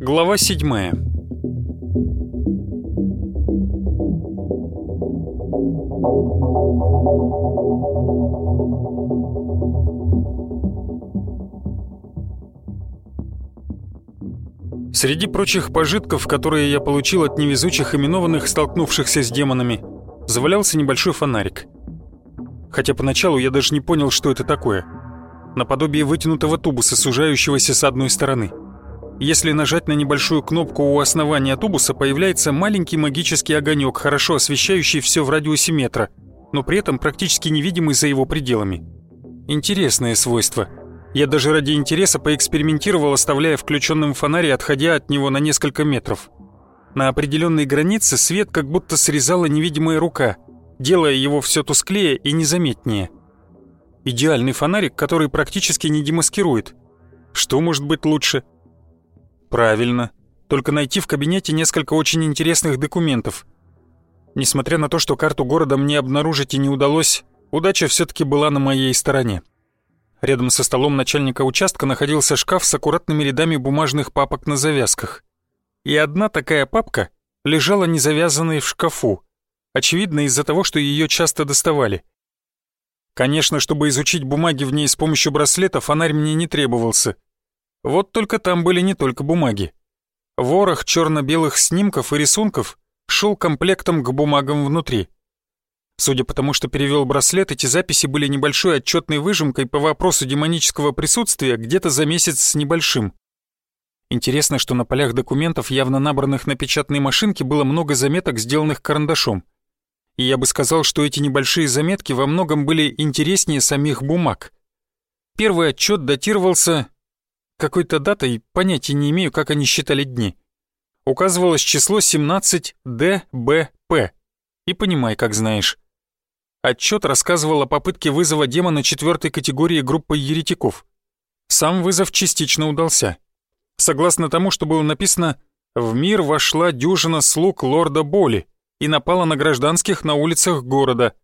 Глава седьмая. Среди прочих пожитков, которые я получил от невезучих именованных, столкнувшихся с демонами, завалялся небольшой фонарик. Хотя поначалу я даже не понял, что это такое. Наподобие вытянутого тубуса, сужающегося с одной стороны. Если нажать на небольшую кнопку у основания тубуса, появляется маленький магический огонек, хорошо освещающий все в радиусе метра, но при этом практически невидимый за его пределами. Интересное свойство — я даже ради интереса поэкспериментировал, оставляя включенным фонарь отходя от него на несколько метров. На определенной границе свет как будто срезала невидимая рука, делая его все тусклее и незаметнее. Идеальный фонарик, который практически не демаскирует. Что может быть лучше? Правильно. Только найти в кабинете несколько очень интересных документов. Несмотря на то, что карту города мне обнаружить и не удалось, удача все-таки была на моей стороне. Рядом со столом начальника участка находился шкаф с аккуратными рядами бумажных папок на завязках. И одна такая папка лежала незавязанной в шкафу, очевидно из-за того, что ее часто доставали. Конечно, чтобы изучить бумаги в ней с помощью браслета, фонарь мне не требовался. Вот только там были не только бумаги. Ворох черно-белых снимков и рисунков шел комплектом к бумагам внутри — Судя по тому, что перевел браслет, эти записи были небольшой отчетной выжимкой по вопросу демонического присутствия где-то за месяц с небольшим. Интересно, что на полях документов, явно набранных на печатной машинке, было много заметок, сделанных карандашом. И я бы сказал, что эти небольшие заметки во многом были интереснее самих бумаг. Первый отчет датировался какой-то датой, понятия не имею, как они считали дни. Указывалось число 17 ДБП. И понимай, как знаешь. Отчет рассказывал о попытке вызова демона четвертой категории группы еретиков. Сам вызов частично удался. Согласно тому, что было написано, в мир вошла дюжина слуг лорда Боли и напала на гражданских на улицах города.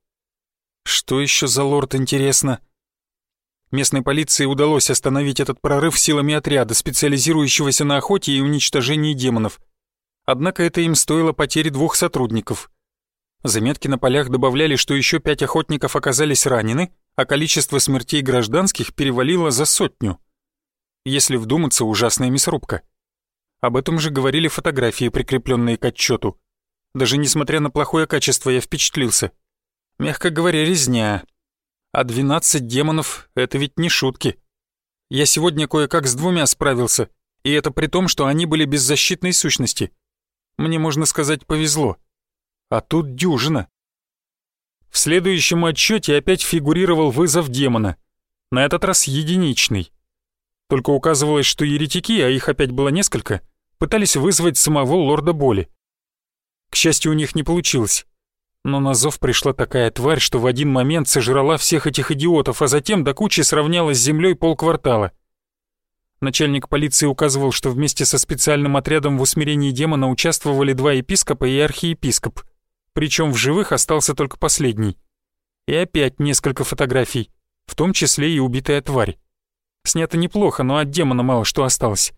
Что еще за лорд, интересно? Местной полиции удалось остановить этот прорыв силами отряда, специализирующегося на охоте и уничтожении демонов. Однако это им стоило потери двух сотрудников. Заметки на полях добавляли, что еще пять охотников оказались ранены, а количество смертей гражданских перевалило за сотню. Если вдуматься, ужасная мясорубка. Об этом же говорили фотографии, прикрепленные к отчету. Даже несмотря на плохое качество, я впечатлился. Мягко говоря, резня. А 12 демонов — это ведь не шутки. Я сегодня кое-как с двумя справился, и это при том, что они были беззащитной сущности. Мне, можно сказать, повезло а тут дюжина. В следующем отчете опять фигурировал вызов демона, на этот раз единичный. Только указывалось, что еретики, а их опять было несколько, пытались вызвать самого лорда боли. К счастью, у них не получилось. Но на зов пришла такая тварь, что в один момент сожрала всех этих идиотов, а затем до кучи сравняла с землей полквартала. Начальник полиции указывал, что вместе со специальным отрядом в усмирении демона участвовали два епископа и архиепископ — причем в живых остался только последний. И опять несколько фотографий, в том числе и убитая тварь. Снято неплохо, но от демона мало что осталось.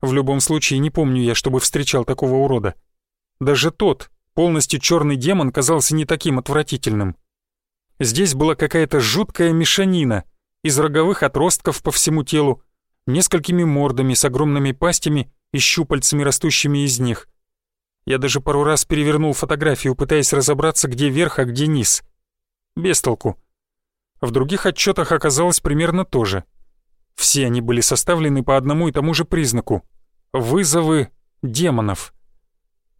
В любом случае, не помню я, чтобы встречал такого урода. Даже тот, полностью черный демон, казался не таким отвратительным. Здесь была какая-то жуткая мешанина из роговых отростков по всему телу, несколькими мордами с огромными пастями и щупальцами, растущими из них. Я даже пару раз перевернул фотографию, пытаясь разобраться, где верх, а где низ. Без толку. В других отчетах оказалось примерно то же. Все они были составлены по одному и тому же признаку — вызовы демонов.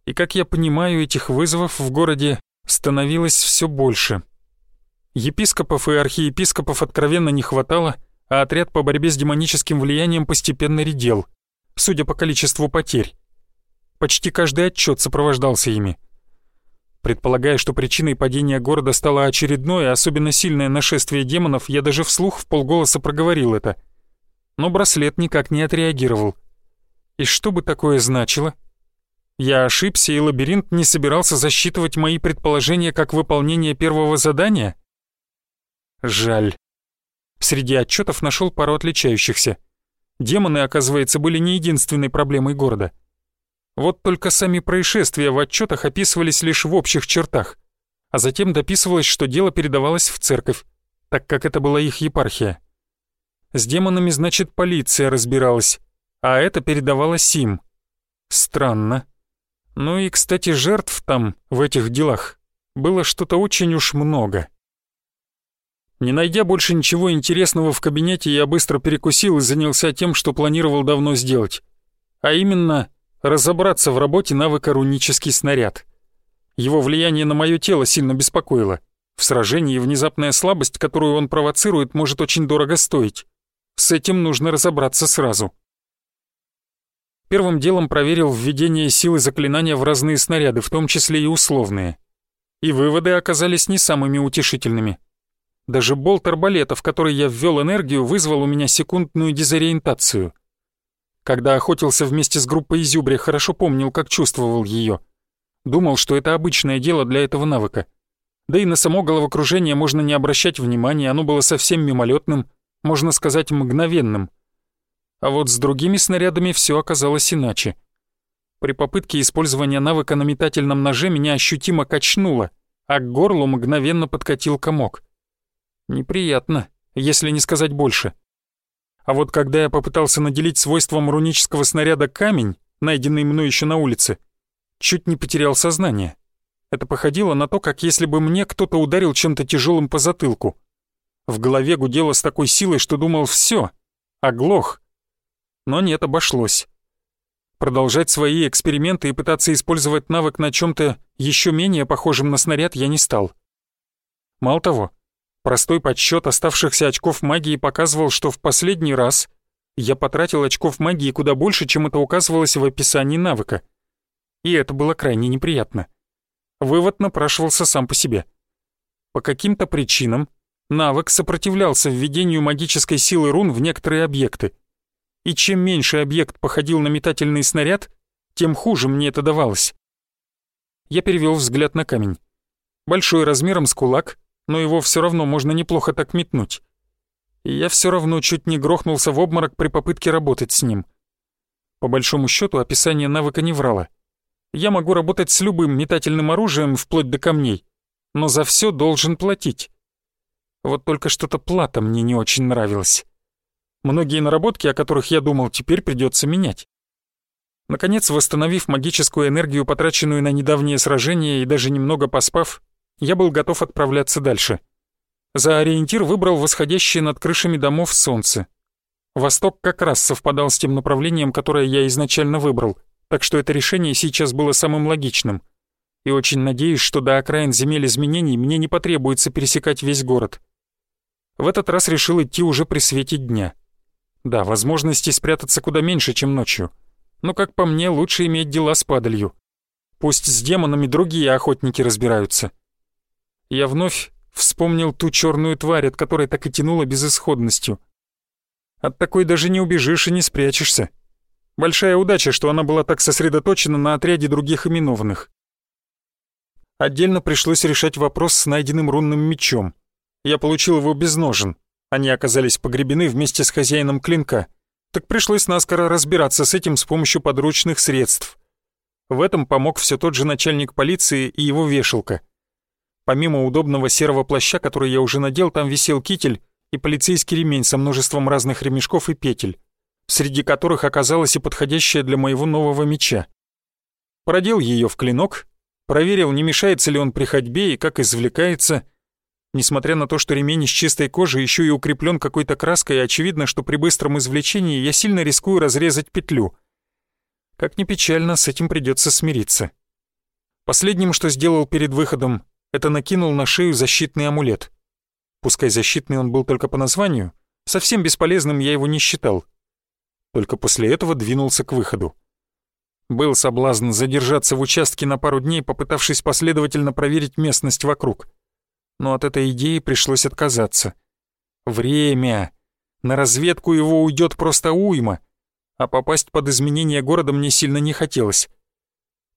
И, как я понимаю, этих вызовов в городе становилось все больше. Епископов и архиепископов откровенно не хватало, а отряд по борьбе с демоническим влиянием постепенно редел, судя по количеству потерь. Почти каждый отчет сопровождался ими. Предполагая, что причиной падения города стало очередное, особенно сильное нашествие демонов, я даже вслух в полголоса проговорил это. Но браслет никак не отреагировал. И что бы такое значило? Я ошибся, и лабиринт не собирался засчитывать мои предположения как выполнение первого задания? Жаль. Среди отчетов нашел пару отличающихся. Демоны, оказывается, были не единственной проблемой города. Вот только сами происшествия в отчетах описывались лишь в общих чертах, а затем дописывалось, что дело передавалось в церковь, так как это была их епархия. С демонами, значит, полиция разбиралась, а это передавалось им. Странно. Ну и, кстати, жертв там, в этих делах, было что-то очень уж много. Не найдя больше ничего интересного в кабинете, я быстро перекусил и занялся тем, что планировал давно сделать. А именно, разобраться в работе навыка «Рунический снаряд». Его влияние на мое тело сильно беспокоило. В сражении внезапная слабость, которую он провоцирует, может очень дорого стоить. С этим нужно разобраться сразу. Первым делом проверил введение силы заклинания в разные снаряды, в том числе и условные. И выводы оказались не самыми утешительными. Даже болт арбалета, в который я ввел энергию, вызвал у меня секундную дезориентацию. Когда охотился вместе с группой изюбря, хорошо помнил, как чувствовал ее. Думал, что это обычное дело для этого навыка. Да и на само головокружение можно не обращать внимания, оно было совсем мимолетным, можно сказать, мгновенным. А вот с другими снарядами все оказалось иначе. При попытке использования навыка на метательном ноже меня ощутимо качнуло, а к горлу мгновенно подкатил комок. Неприятно, если не сказать больше. А вот когда я попытался наделить свойством рунического снаряда камень, найденный мной еще на улице, чуть не потерял сознание. Это походило на то, как если бы мне кто-то ударил чем-то тяжелым по затылку. В голове гудело с такой силой, что думал «все», оглох. Но нет, обошлось. Продолжать свои эксперименты и пытаться использовать навык на чем-то еще менее похожем на снаряд я не стал. Мало того, Простой подсчет оставшихся очков магии показывал, что в последний раз я потратил очков магии куда больше, чем это указывалось в описании навыка. И это было крайне неприятно. Вывод напрашивался сам по себе. По каким-то причинам навык сопротивлялся введению магической силы рун в некоторые объекты. И чем меньше объект походил на метательный снаряд, тем хуже мне это давалось. Я перевел взгляд на камень. Большой размером с кулак, но его все равно можно неплохо так метнуть. И я все равно чуть не грохнулся в обморок при попытке работать с ним. По большому счету описание навыка не врало. Я могу работать с любым метательным оружием вплоть до камней, но за все должен платить. Вот только что-то плата мне не очень нравилась. Многие наработки, о которых я думал, теперь придется менять. Наконец, восстановив магическую энергию, потраченную на недавнее сражение и даже немного поспав, я был готов отправляться дальше. За ориентир выбрал восходящее над крышами домов солнце. Восток как раз совпадал с тем направлением, которое я изначально выбрал, так что это решение сейчас было самым логичным. И очень надеюсь, что до окраин земель изменений мне не потребуется пересекать весь город. В этот раз решил идти уже при свете дня. Да, возможностей спрятаться куда меньше, чем ночью. Но, как по мне, лучше иметь дела с падалью. Пусть с демонами другие охотники разбираются я вновь вспомнил ту черную тварь, от которой так и тянуло безысходностью. От такой даже не убежишь и не спрячешься. Большая удача, что она была так сосредоточена на отряде других именованных. Отдельно пришлось решать вопрос с найденным рунным мечом. Я получил его без ножен. Они оказались погребены вместе с хозяином клинка. Так пришлось наскоро разбираться с этим с помощью подручных средств. В этом помог все тот же начальник полиции и его вешалка. Помимо удобного серого плаща, который я уже надел, там висел китель и полицейский ремень со множеством разных ремешков и петель, среди которых оказалась и подходящая для моего нового меча. Продел ее в клинок, проверил, не мешается ли он при ходьбе и как извлекается. Несмотря на то, что ремень из чистой кожи еще и укреплен какой-то краской, очевидно, что при быстром извлечении я сильно рискую разрезать петлю. Как ни печально, с этим придется смириться. Последним, что сделал перед выходом, это накинул на шею защитный амулет. Пускай защитный он был только по названию, совсем бесполезным я его не считал. Только после этого двинулся к выходу. Был соблазн задержаться в участке на пару дней, попытавшись последовательно проверить местность вокруг. Но от этой идеи пришлось отказаться. Время. На разведку его уйдет просто уйма, а попасть под изменение города мне сильно не хотелось.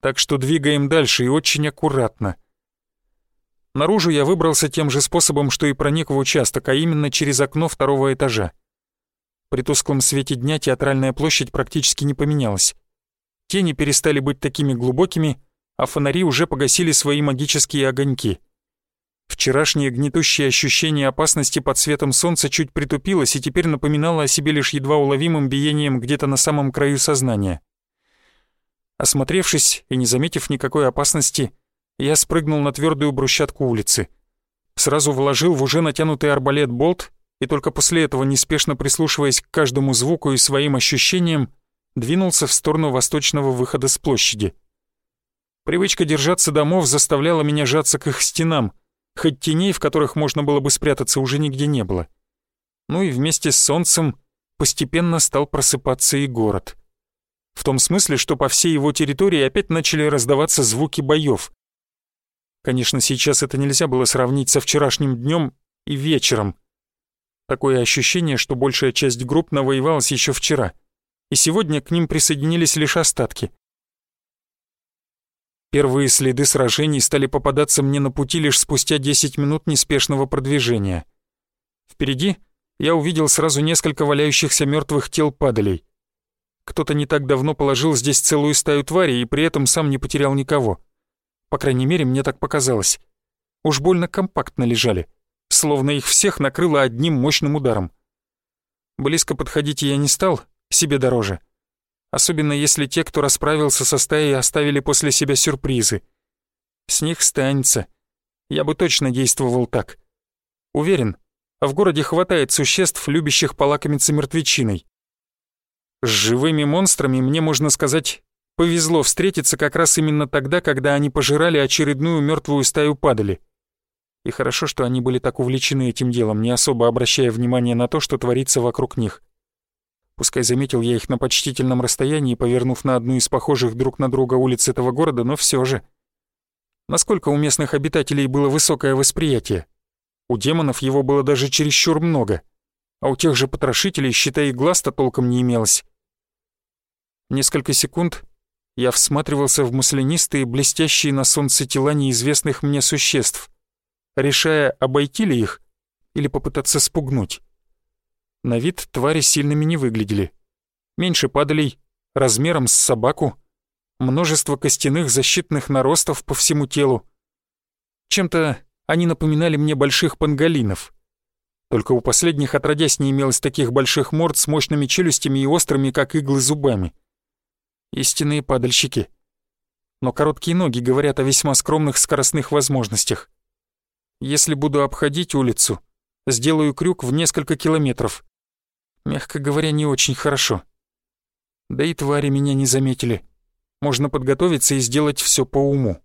Так что двигаем дальше и очень аккуратно. Наружу я выбрался тем же способом, что и проник в участок, а именно через окно второго этажа. При тусклом свете дня театральная площадь практически не поменялась. Тени перестали быть такими глубокими, а фонари уже погасили свои магические огоньки. Вчерашнее гнетущее ощущение опасности под светом солнца чуть притупилось и теперь напоминало о себе лишь едва уловимым биением где-то на самом краю сознания. Осмотревшись и не заметив никакой опасности, я спрыгнул на твердую брусчатку улицы. Сразу вложил в уже натянутый арбалет болт и только после этого, неспешно прислушиваясь к каждому звуку и своим ощущениям, двинулся в сторону восточного выхода с площади. Привычка держаться домов заставляла меня жаться к их стенам, хоть теней, в которых можно было бы спрятаться, уже нигде не было. Ну и вместе с солнцем постепенно стал просыпаться и город. В том смысле, что по всей его территории опять начали раздаваться звуки боев. Конечно, сейчас это нельзя было сравнить со вчерашним днем и вечером. Такое ощущение, что большая часть групп навоевалась еще вчера, и сегодня к ним присоединились лишь остатки. Первые следы сражений стали попадаться мне на пути лишь спустя 10 минут неспешного продвижения. Впереди я увидел сразу несколько валяющихся мертвых тел падалей. Кто-то не так давно положил здесь целую стаю тварей и при этом сам не потерял никого. По крайней мере, мне так показалось. Уж больно компактно лежали, словно их всех накрыло одним мощным ударом. Близко подходить я не стал, себе дороже. Особенно если те, кто расправился со стаей, оставили после себя сюрпризы. С них станется. Я бы точно действовал так. Уверен, в городе хватает существ, любящих полакомиться мертвечиной. С живыми монстрами, мне можно сказать, Повезло встретиться как раз именно тогда, когда они пожирали очередную мертвую стаю падали. И хорошо, что они были так увлечены этим делом, не особо обращая внимание на то, что творится вокруг них. Пускай заметил я их на почтительном расстоянии, повернув на одну из похожих друг на друга улиц этого города, но все же. Насколько у местных обитателей было высокое восприятие? У демонов его было даже чересчур много, а у тех же потрошителей, считай, глаз-то толком не имелось. Несколько секунд я всматривался в маслянистые, блестящие на солнце тела неизвестных мне существ, решая, обойти ли их или попытаться спугнуть. На вид твари сильными не выглядели. Меньше падалей, размером с собаку, множество костяных защитных наростов по всему телу. Чем-то они напоминали мне больших панголинов. Только у последних отродясь не имелось таких больших морд с мощными челюстями и острыми, как иглы, зубами истинные падальщики. Но короткие ноги говорят о весьма скромных скоростных возможностях. Если буду обходить улицу, сделаю крюк в несколько километров. Мягко говоря, не очень хорошо. Да и твари меня не заметили. Можно подготовиться и сделать все по уму.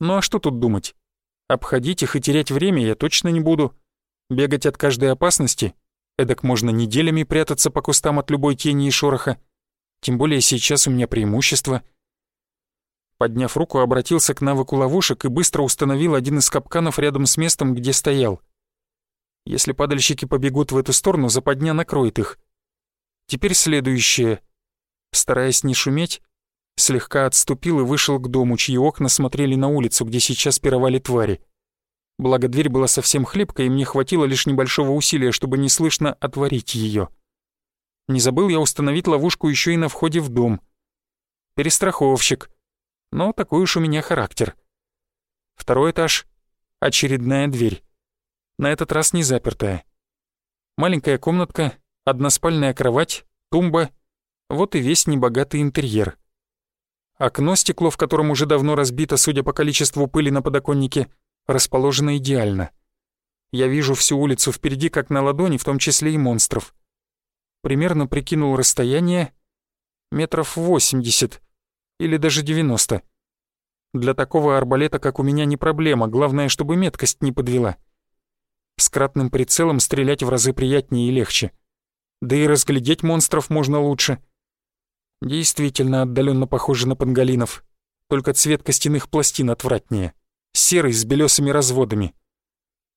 Ну а что тут думать? Обходить их и терять время я точно не буду. Бегать от каждой опасности? Эдак можно неделями прятаться по кустам от любой тени и шороха. Тем более сейчас у меня преимущество. Подняв руку, обратился к навыку ловушек и быстро установил один из капканов рядом с местом, где стоял. Если падальщики побегут в эту сторону, западня накроет их. Теперь следующее. Стараясь не шуметь, слегка отступил и вышел к дому, чьи окна смотрели на улицу, где сейчас пировали твари. Благо дверь была совсем хлипкой, и мне хватило лишь небольшого усилия, чтобы неслышно отворить ее. Не забыл я установить ловушку еще и на входе в дом. Перестраховщик. Но такой уж у меня характер. Второй этаж. Очередная дверь. На этот раз не запертая. Маленькая комнатка, односпальная кровать, тумба. Вот и весь небогатый интерьер. Окно, стекло в котором уже давно разбито, судя по количеству пыли на подоконнике, расположено идеально. Я вижу всю улицу впереди как на ладони, в том числе и монстров примерно прикинул расстояние метров 80 или даже 90. Для такого арбалета, как у меня, не проблема, главное, чтобы меткость не подвела. С кратным прицелом стрелять в разы приятнее и легче. Да и разглядеть монстров можно лучше. Действительно отдаленно похоже на панголинов, только цвет костяных пластин отвратнее, серый с белесыми разводами.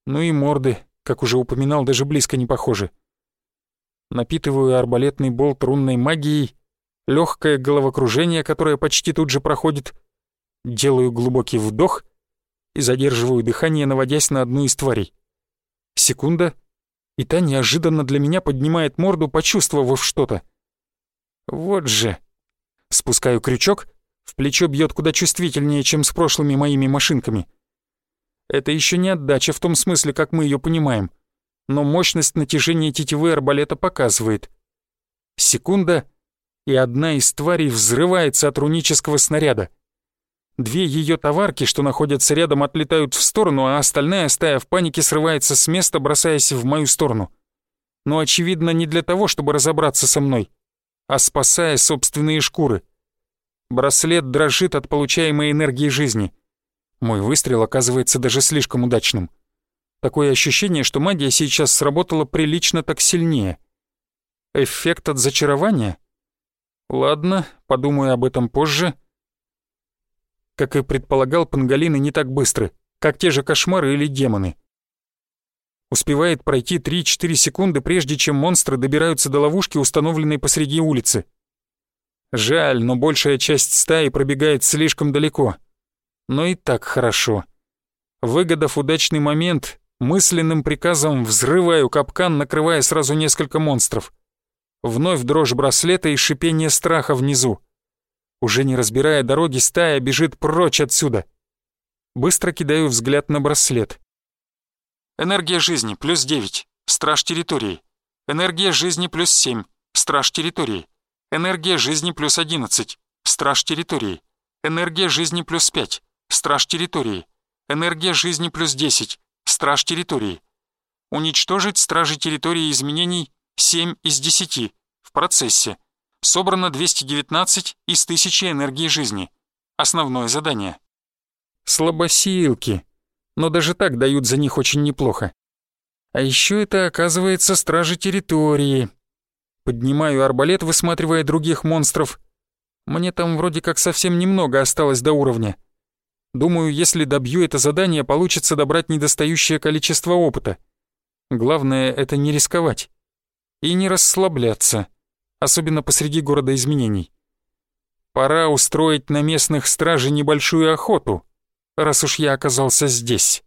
Ну и морды, как уже упоминал, даже близко не похожи напитываю арбалетный болт рунной магией, легкое головокружение, которое почти тут же проходит. Делаю глубокий вдох и задерживаю дыхание, наводясь на одну из тварей. Секунда, и та неожиданно для меня поднимает морду, почувствовав что-то. Вот же. Спускаю крючок, в плечо бьет куда чувствительнее, чем с прошлыми моими машинками. Это еще не отдача в том смысле, как мы ее понимаем, но мощность натяжения тетивы арбалета показывает. Секунда, и одна из тварей взрывается от рунического снаряда. Две ее товарки, что находятся рядом, отлетают в сторону, а остальная стая в панике срывается с места, бросаясь в мою сторону. Но, очевидно, не для того, чтобы разобраться со мной, а спасая собственные шкуры. Браслет дрожит от получаемой энергии жизни. Мой выстрел оказывается даже слишком удачным. Такое ощущение, что магия сейчас сработала прилично так сильнее. Эффект от зачарования? Ладно, подумаю об этом позже — как и предполагал, панголины не так быстры, как те же кошмары или демоны. Успевает пройти 3-4 секунды, прежде чем монстры добираются до ловушки, установленной посреди улицы. Жаль, но большая часть стаи пробегает слишком далеко. Но и так хорошо. Выгодав удачный момент, мысленным приказом взрываю капкан, накрывая сразу несколько монстров. Вновь дрожь браслета и шипение страха внизу. Уже не разбирая дороги, стая бежит прочь отсюда. Быстро кидаю взгляд на браслет. Энергия жизни плюс 9. Страж территории. Энергия жизни плюс 7. Страж территории. Энергия жизни плюс 11. Страж территории. Энергия жизни плюс 5. Страж территории. Энергия жизни плюс 10. Страж территории. Уничтожить стражи территории изменений 7 из 10. В процессе. Собрано 219 из 1000 энергии жизни. Основное задание. Слабосилки. Но даже так дают за них очень неплохо. А еще это, оказывается, стражи территории. Поднимаю арбалет, высматривая других монстров. Мне там вроде как совсем немного осталось до уровня. Думаю, если добью это задание, получится добрать недостающее количество опыта. Главное — это не рисковать. И не расслабляться особенно посреди города изменений. Пора устроить на местных стражей небольшую охоту, раз уж я оказался здесь.